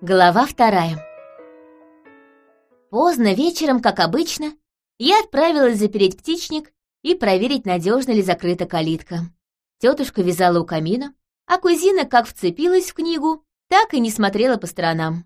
Глава вторая. Поздно вечером, как обычно, я отправилась запереть птичник и проверить, надежно ли закрыта калитка. Тетушка вязала у камина, а кузина как вцепилась в книгу, так и не смотрела по сторонам.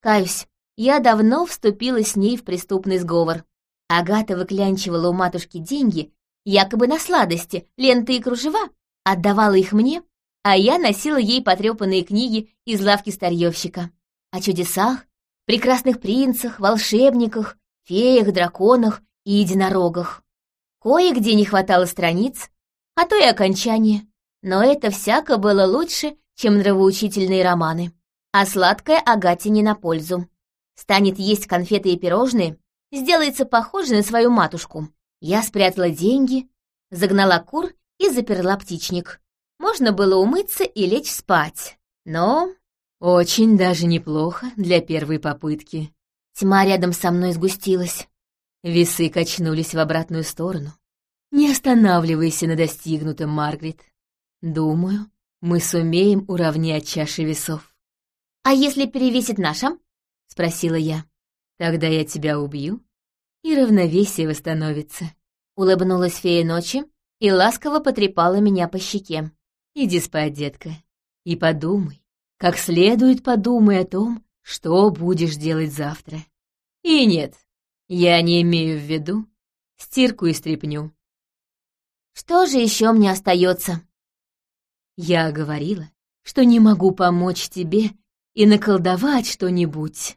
Каюсь, я давно вступила с ней в преступный сговор. Агата выклянчивала у матушки деньги, якобы на сладости, ленты и кружева, отдавала их мне, а я носила ей потрепанные книги из лавки старьевщика о чудесах, прекрасных принцах, волшебниках, феях, драконах и единорогах. Кое-где не хватало страниц, а то и окончания, но это всяко было лучше, чем нравоучительные романы. А сладкое Агате не на пользу. Станет есть конфеты и пирожные, сделается похожей на свою матушку. Я спрятала деньги, загнала кур и заперла птичник. Можно было умыться и лечь спать, но очень даже неплохо для первой попытки. Тьма рядом со мной сгустилась. Весы качнулись в обратную сторону. Не останавливайся на достигнутом, Маргарет. Думаю, мы сумеем уравнять чаши весов. «А если перевесить наша?» — спросила я. «Тогда я тебя убью, и равновесие восстановится». Улыбнулась фея ночи и ласково потрепала меня по щеке. «Иди спать, детка, и подумай, как следует подумай о том, что будешь делать завтра. И нет, я не имею в виду стирку и стряпню. Что же еще мне остается? Я говорила, что не могу помочь тебе и наколдовать что-нибудь.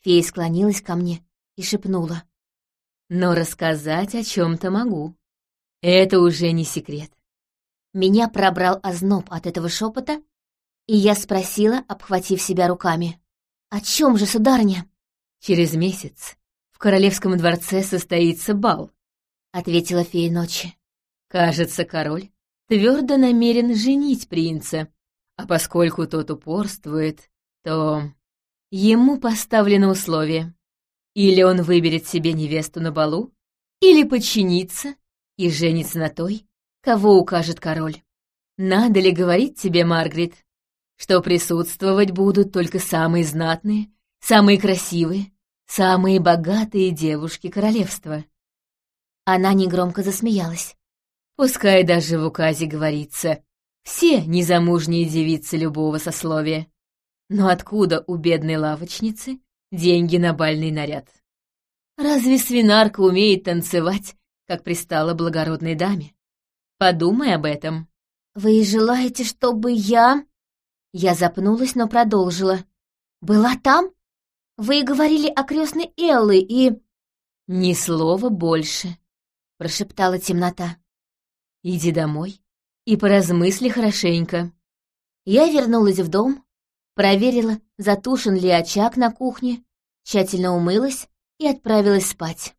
Фея склонилась ко мне и шепнула. Но рассказать о чем-то могу. Это уже не секрет. Меня пробрал озноб от этого шепота, и я спросила, обхватив себя руками. «О чем же, сударыня?» «Через месяц в королевском дворце состоится бал», — ответила фея ночи. «Кажется, король твердо намерен женить принца, а поскольку тот упорствует, то ему поставлено условие. Или он выберет себе невесту на балу, или подчинится и женится на той, кого укажет король. Надо ли говорить тебе, Маргарет, что присутствовать будут только самые знатные, самые красивые, самые богатые девушки королевства. Она негромко засмеялась. Пускай даже в указе говорится «все незамужние девицы любого сословия». Но откуда у бедной лавочницы деньги на бальный наряд? Разве свинарка умеет танцевать, как пристала благородной даме? Подумай об этом. «Вы желаете, чтобы я...» Я запнулась, но продолжила. «Была там? Вы говорили о крестной Эллы и...» «Ни слова больше», — прошептала темнота. «Иди домой и поразмысли хорошенько». Я вернулась в дом, проверила, затушен ли очаг на кухне, тщательно умылась и отправилась спать.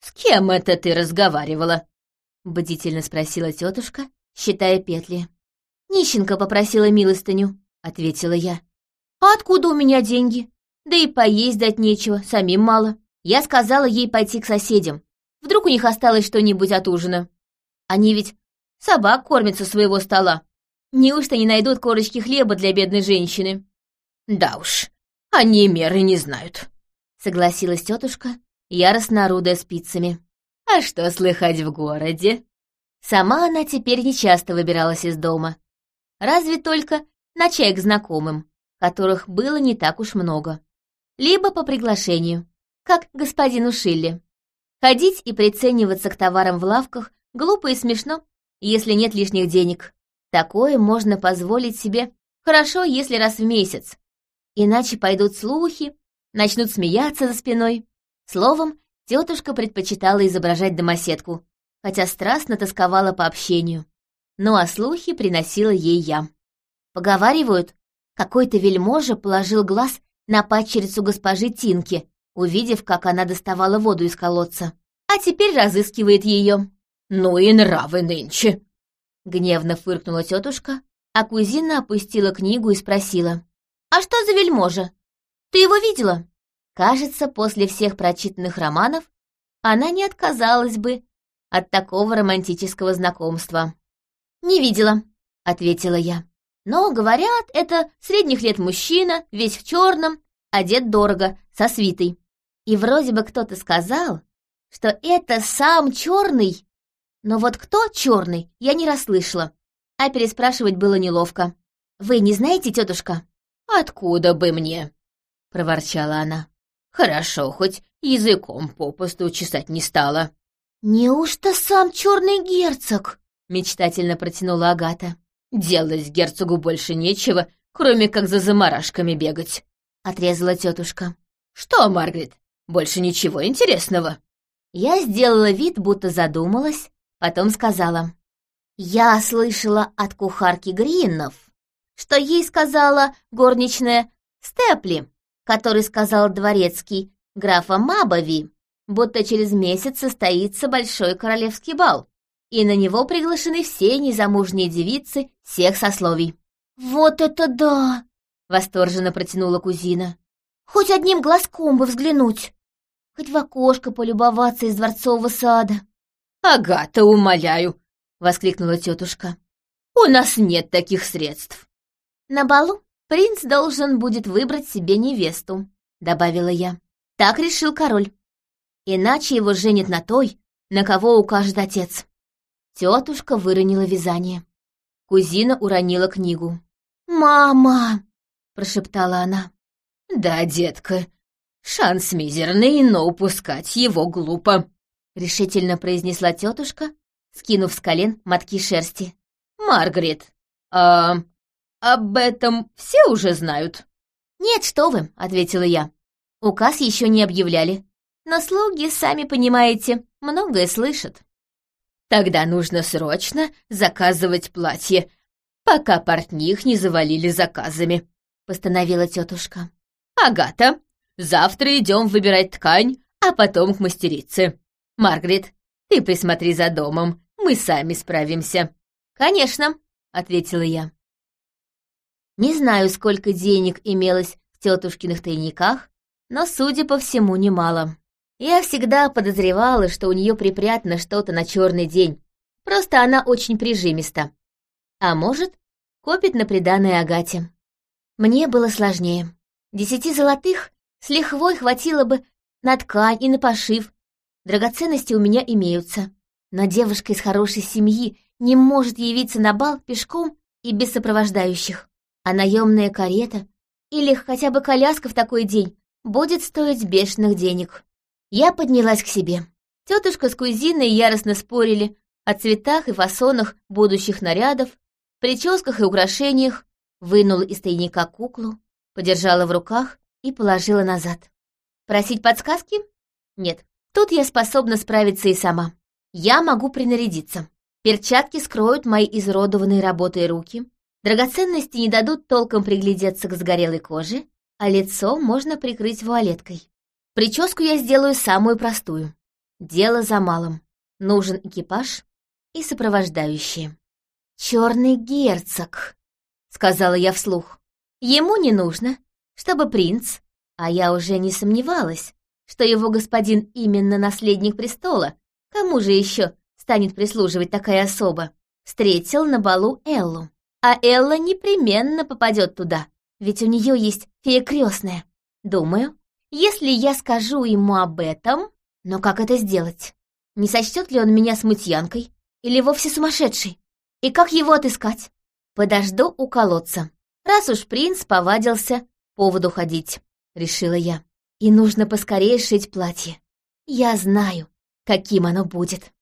«С кем это ты разговаривала?» — бдительно спросила тетушка, считая петли. Нищенка попросила милостыню ответила я. «А откуда у меня деньги? Да и поесть дать нечего, самим мало. Я сказала ей пойти к соседям. Вдруг у них осталось что-нибудь от ужина. Они ведь собак кормят со своего стола. Неужто не найдут корочки хлеба для бедной женщины?» «Да уж, они меры не знают», — согласилась тетушка, яростно орудая спицами. «А что слыхать в городе?» Сама она теперь нечасто выбиралась из дома. Разве только на чай к знакомым, которых было не так уж много. Либо по приглашению, как господину Шилли. Ходить и прицениваться к товарам в лавках глупо и смешно, если нет лишних денег. Такое можно позволить себе хорошо, если раз в месяц. Иначе пойдут слухи, начнут смеяться за спиной. Словом, тетушка предпочитала изображать домоседку, хотя страстно тосковала по общению. Ну а слухи приносила ей я. Поговаривают, какой-то вельможа положил глаз на падчерицу госпожи Тинки, увидев, как она доставала воду из колодца. А теперь разыскивает ее. «Ну и нравы нынче!» Гневно фыркнула тетушка, а кузина опустила книгу и спросила. «А что за вельможа? Ты его видела?» Кажется, после всех прочитанных романов она не отказалась бы от такого романтического знакомства. «Не видела», — ответила я. Но, говорят, это средних лет мужчина, весь в черном, одет дорого, со свитой. И вроде бы кто-то сказал, что это сам черный. Но вот кто черный, я не расслышала, а переспрашивать было неловко. «Вы не знаете, тетушка?» «Откуда бы мне?» — проворчала она. «Хорошо, хоть языком попусту чесать не стала». «Неужто сам черный герцог?» — мечтательно протянула Агата. «Делать герцогу больше нечего, кроме как за заморашками бегать», — отрезала тетушка. «Что, Маргарет, больше ничего интересного?» Я сделала вид, будто задумалась, потом сказала. «Я слышала от кухарки Гриннов, что ей сказала горничная Степли, который сказал дворецкий графа Мабови, будто через месяц состоится большой королевский бал, и на него приглашены все незамужние девицы всех сословий. «Вот это да!» — восторженно протянула кузина. «Хоть одним глазком бы взглянуть, хоть в окошко полюбоваться из дворцового сада». «Агата, умоляю!» — воскликнула тетушка. «У нас нет таких средств». «На балу принц должен будет выбрать себе невесту», — добавила я. Так решил король. Иначе его женят на той, на кого укажет отец. Тетушка выронила вязание. Кузина уронила книгу. «Мама!» — прошептала она. «Да, детка, шанс мизерный, но упускать его глупо», — решительно произнесла тетушка, скинув с колен мотки шерсти. «Маргарет, а об этом все уже знают?» «Нет, что вы», — ответила я. «Указ еще не объявляли. Но слуги, сами понимаете, многое слышат». «Тогда нужно срочно заказывать платье, пока портних не завалили заказами», — постановила тетушка. «Агата, завтра идем выбирать ткань, а потом к мастерице. Маргарет, ты присмотри за домом, мы сами справимся». «Конечно», — ответила я. Не знаю, сколько денег имелось в тетушкиных тайниках, но, судя по всему, немало. Я всегда подозревала, что у нее припрятано что-то на черный день. Просто она очень прижимиста. А может, копит на приданное Агате. Мне было сложнее. Десяти золотых с лихвой хватило бы на ткань и на пошив. Драгоценности у меня имеются. Но девушка из хорошей семьи не может явиться на бал пешком и без сопровождающих а наемная карета или хотя бы коляска в такой день будет стоить бешеных денег. Я поднялась к себе. Тетушка с кузиной яростно спорили о цветах и фасонах будущих нарядов, прическах и украшениях, вынула из тайника куклу, подержала в руках и положила назад. Просить подсказки? Нет, тут я способна справиться и сама. Я могу принарядиться. Перчатки скроют мои изродованные работой руки, Драгоценности не дадут толком приглядеться к сгорелой коже, а лицо можно прикрыть вуалеткой. Прическу я сделаю самую простую. Дело за малым. Нужен экипаж и сопровождающие. «Черный герцог», — сказала я вслух. «Ему не нужно, чтобы принц, а я уже не сомневалась, что его господин именно наследник престола, кому же еще станет прислуживать такая особа, встретил на балу Эллу. А Элла непременно попадет туда, ведь у нее есть фея крестная. Думаю, если я скажу ему об этом... Но как это сделать? Не сочтет ли он меня смутьянкой? Или вовсе сумасшедшей? И как его отыскать? Подожду у колодца. Раз уж принц повадился поводу ходить, решила я. И нужно поскорее шить платье. Я знаю, каким оно будет.